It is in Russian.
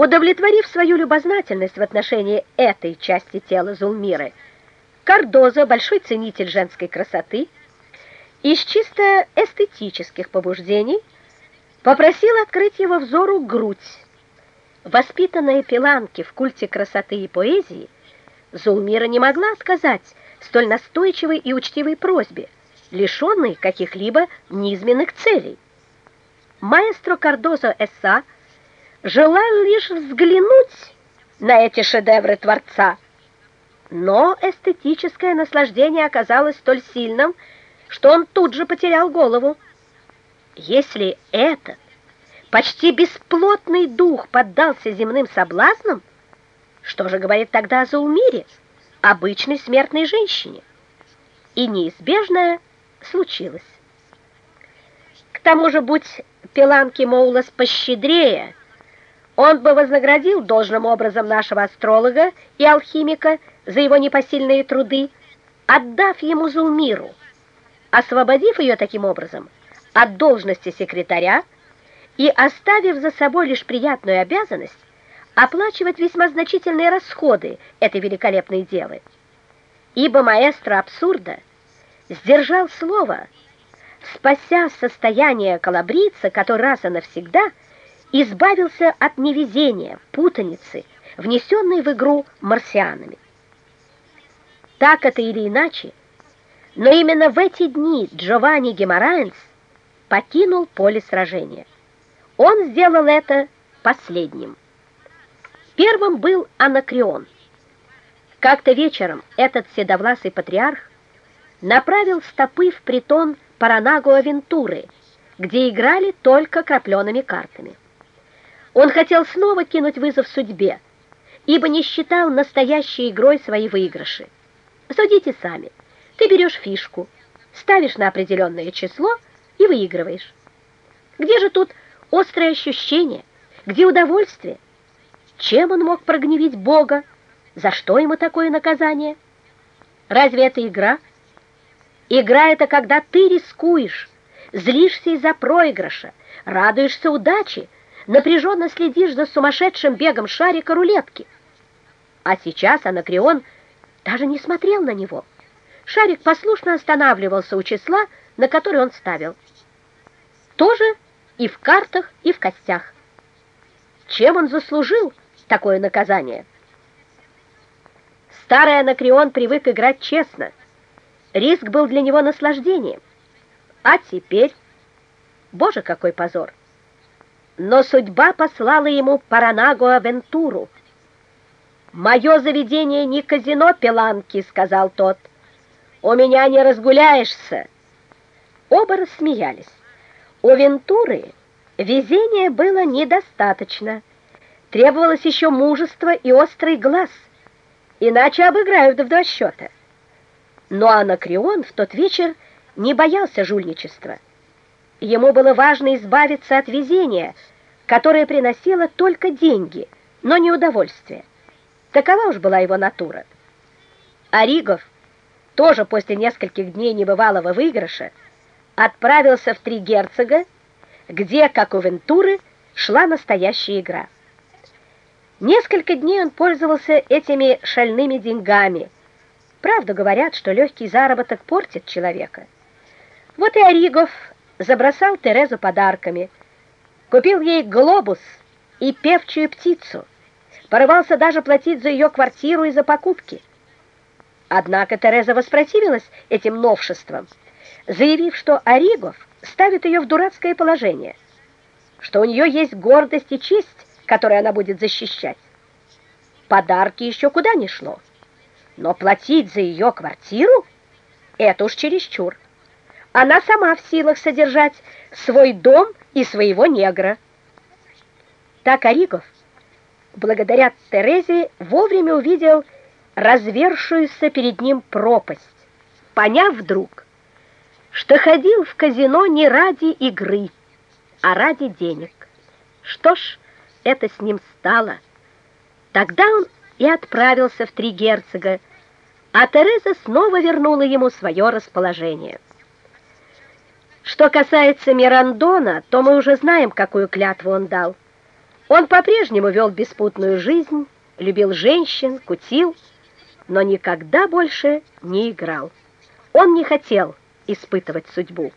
Удовлетворив свою любознательность в отношении этой части тела Зулмиры, Кардозо, большой ценитель женской красоты, из чисто эстетических побуждений попросил открыть его взору грудь. Воспитанная Пиланки в культе красоты и поэзии, Зулмира не могла отказать столь настойчивой и учтивой просьбе, лишенной каких-либо низменных целей. Маэстро Кардозо Эсса желал лишь взглянуть на эти шедевры Творца, но эстетическое наслаждение оказалось столь сильным, что он тут же потерял голову. Если этот почти бесплотный дух поддался земным соблазнам, что же говорит тогда о Заумире, обычной смертной женщине? И неизбежное случилось. К тому же, будь Пиланки Моулас пощедрее, он бы вознаградил должным образом нашего астролога и алхимика за его непосильные труды, отдав ему Зулмиру, освободив ее таким образом от должности секретаря и оставив за собой лишь приятную обязанность оплачивать весьма значительные расходы этой великолепной девы. Ибо маэстро абсурда сдержал слово, спася состояние колобрица, который раз и навсегда избавился от невезения, путаницы, внесенной в игру марсианами. Так это или иначе, но именно в эти дни Джованни Геморраенс покинул поле сражения. Он сделал это последним. Первым был Анакреон. Как-то вечером этот седовласый патриарх направил стопы в притон Паранаго Авентуры, где играли только крапленными картами. Он хотел снова кинуть вызов судьбе, ибо не считал настоящей игрой свои выигрыши. Судите сами. Ты берешь фишку, ставишь на определенное число и выигрываешь. Где же тут острое ощущение? Где удовольствие? Чем он мог прогневить Бога? За что ему такое наказание? Разве это игра? Игра — это когда ты рискуешь, злишься из-за проигрыша, радуешься удаче, напряженно следишь за сумасшедшим бегом шарика рулетки. А сейчас Анакреон даже не смотрел на него. Шарик послушно останавливался у числа, на которое он ставил. Тоже и в картах, и в костях. Чем он заслужил такое наказание? Старый Анакреон привык играть честно. Риск был для него наслаждением. А теперь... Боже, какой позор! Но судьба послала ему Паранагу Авентуру. «Мое заведение не казино Пеланки», — сказал тот. «У меня не разгуляешься». Оба рассмеялись. У Вентуры везения было недостаточно. Требовалось еще мужество и острый глаз, иначе обыграют в два счета. Но Анакреон в тот вечер не боялся жульничества. Ему было важно избавиться от везения, которое приносило только деньги, но не удовольствие. Такова уж была его натура. Оригов, тоже после нескольких дней небывалого выигрыша, отправился в Три Герцога, где, как у Вентуры, шла настоящая игра. Несколько дней он пользовался этими шальными деньгами. Правда, говорят, что легкий заработок портит человека. Вот и Оригов забросал Терезу подарками, купил ей глобус и певчую птицу порывался даже платить за ее квартиру и за покупки. Однако Тереза воспротивилась этим новшествам, заявив, что Оригов ставит ее в дурацкое положение, что у нее есть гордость и честь, которую она будет защищать. Подарки еще куда ни шло, но платить за ее квартиру — это уж чересчур. Она сама в силах содержать свой дом и своего негра. Так Оригов благодаря Терезе, вовремя увидел развершуюся перед ним пропасть, поняв вдруг, что ходил в казино не ради игры, а ради денег. Что ж, это с ним стало. Тогда он и отправился в Три Герцога, а Тереза снова вернула ему свое расположение. Что касается Мирандона, то мы уже знаем, какую клятву он дал. Он по-прежнему вел беспутную жизнь, любил женщин, кутил, но никогда больше не играл. Он не хотел испытывать судьбу.